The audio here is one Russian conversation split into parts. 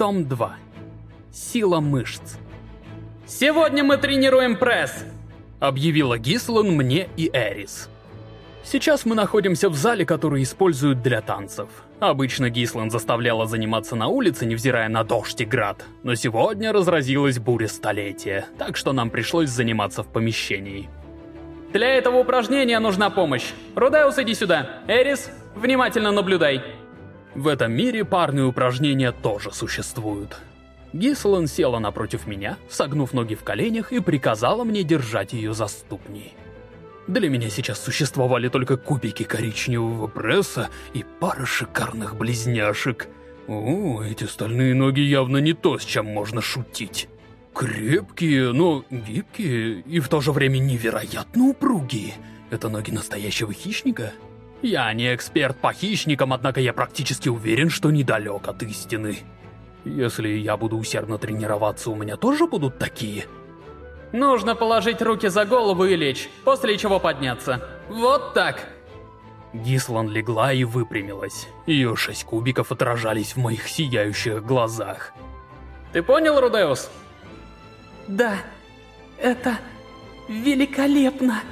Том 2. Сила мышц. Сегодня мы тренируем пресс. Объявила Гислан мне и Эрис. Сейчас мы находимся в зале, который используют для танцев. Обычно Гислан заставляла заниматься на улице, невзирая на дождь и град. Но сегодня разразилась буря столетия, так что нам пришлось заниматься в помещении. Для этого упражнения нужна помощь. Рудеус, иди сюда. Эрис, внимательно наблюдай. В этом мире парные упражнения тоже существуют. Гислан села напротив меня, согнув ноги в коленях и приказала мне держать ее за ступни. Для меня сейчас существовали только кубики коричневого пресса и пара шикарных близняшек. О, эти стальные ноги явно не то, с чем можно шутить. Крепкие, но гибкие и в то же время невероятно упругие. Это ноги настоящего хищника? Я не эксперт по хищникам, однако я практически уверен, что недалек от истины. Если я буду усердно тренироваться, у меня тоже будут такие? Нужно положить руки за голову и лечь, после чего подняться. Вот так. Гислан легла и выпрямилась. Ее шесть кубиков отражались в моих сияющих глазах. Ты понял, Рудеус? Да, это великолепно.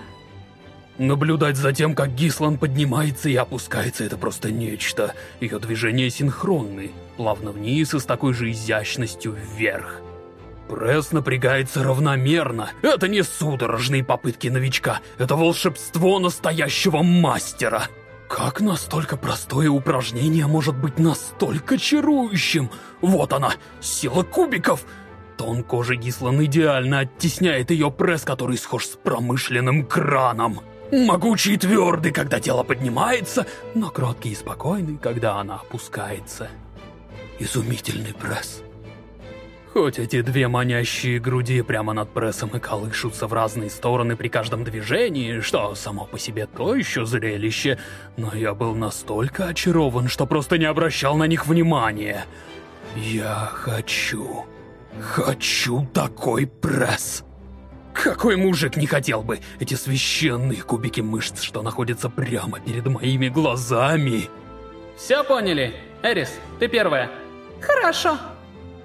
Наблюдать за тем, как Гислан поднимается и опускается, это просто нечто. Ее движения синхронны, плавно вниз и с такой же изящностью вверх. Пресс напрягается равномерно. Это не судорожные попытки новичка, это волшебство настоящего мастера. Как настолько простое упражнение может быть настолько чарующим? Вот она, сила кубиков. Тон кожи Гислан идеально оттесняет ее пресс, который схож с промышленным краном. Могучий и твердый, когда тело поднимается, но кроткий и спокойный, когда она опускается. Изумительный пресс. Хоть эти две манящие груди прямо над прессом и колышутся в разные стороны при каждом движении, что само по себе то еще зрелище, но я был настолько очарован, что просто не обращал на них внимания. Я хочу... хочу такой пресс. Какой мужик не хотел бы эти священные кубики мышц, что находятся прямо перед моими глазами? Все поняли? Эрис, ты первая. Хорошо.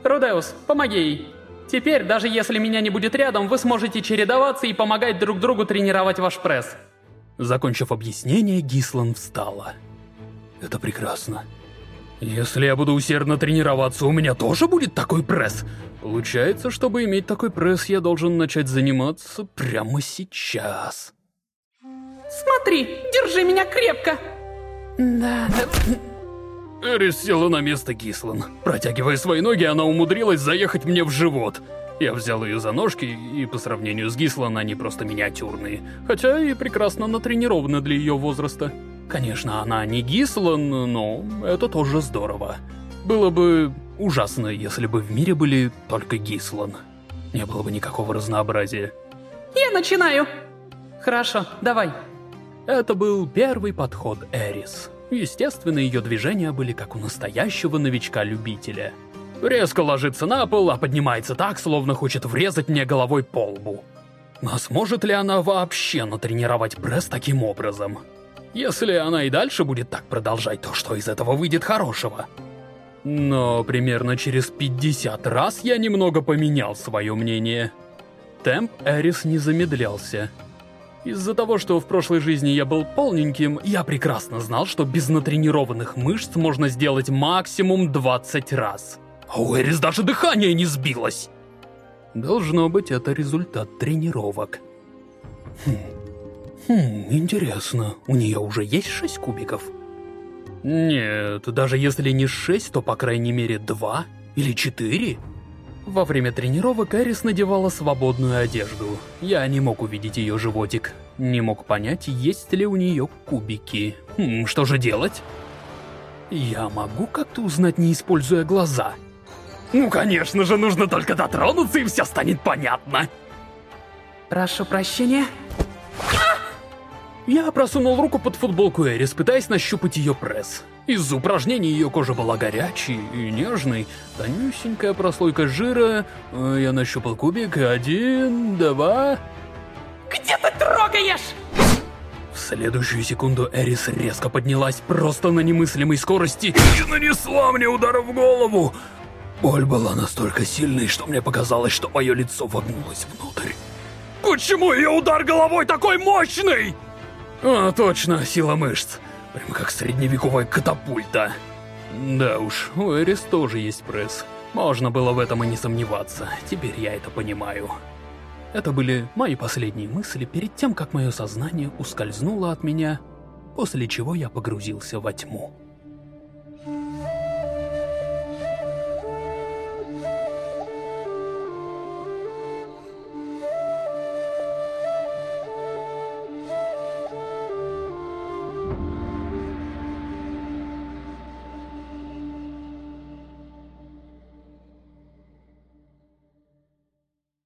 Рудеус, помоги ей. Теперь, даже если меня не будет рядом, вы сможете чередоваться и помогать друг другу тренировать ваш пресс. Закончив объяснение, Гислан встала. Это прекрасно. Если я буду усердно тренироваться, у меня тоже будет такой пресс. Получается, чтобы иметь такой пресс, я должен начать заниматься прямо сейчас. Смотри, держи меня крепко. Да. Эрис села на место Гислан. Протягивая свои ноги, она умудрилась заехать мне в живот. Я взял ее за ножки, и по сравнению с Гислан они просто миниатюрные. Хотя и прекрасно натренированы для ее возраста. Конечно, она не Гислан, но это тоже здорово. Было бы ужасно, если бы в мире были только Гислан. Не было бы никакого разнообразия. Я начинаю. Хорошо, давай. Это был первый подход Эрис. Естественно, ее движения были как у настоящего новичка-любителя. Резко ложится на пол, а поднимается так, словно хочет врезать мне головой по лбу. Но сможет ли она вообще натренировать пресс таким образом? Если она и дальше будет так продолжать, то что из этого выйдет хорошего? Но примерно через 50 раз я немного поменял свое мнение. Темп Эрис не замедлялся. Из-за того, что в прошлой жизни я был полненьким, я прекрасно знал, что без натренированных мышц можно сделать максимум 20 раз. А у Эрис даже дыхание не сбилось. Должно быть, это результат тренировок. Хм, хм интересно, у нее уже есть 6 кубиков? Нет, даже если не 6, то по крайней мере 2 или 4. Во время тренировок Эрис надевала свободную одежду. Я не мог увидеть ее животик. Не мог понять, есть ли у нее кубики. Хм, что же делать? Я могу как-то узнать, не используя глаза? Ну, конечно же, нужно только дотронуться, и все станет понятно. Прошу прощения. Я просунул руку под футболку Эрис, пытаясь нащупать ее пресс. Из упражнений ее кожа была горячей и нежной, тонюсенькая прослойка жира. Э, я нащупал кубик. Один, два... Где ты трогаешь? В следующую секунду Эрис резко поднялась просто на немыслимой скорости и нанесла мне удар в голову. Боль была настолько сильной, что мне показалось, что мое лицо вогнулось внутрь. Почему ее удар головой такой мощный? А, точно, сила мышц. Прям как средневековая катапульта. Да уж, у Эрис тоже есть пресс. Можно было в этом и не сомневаться, теперь я это понимаю. Это были мои последние мысли перед тем, как мое сознание ускользнуло от меня, после чего я погрузился во тьму.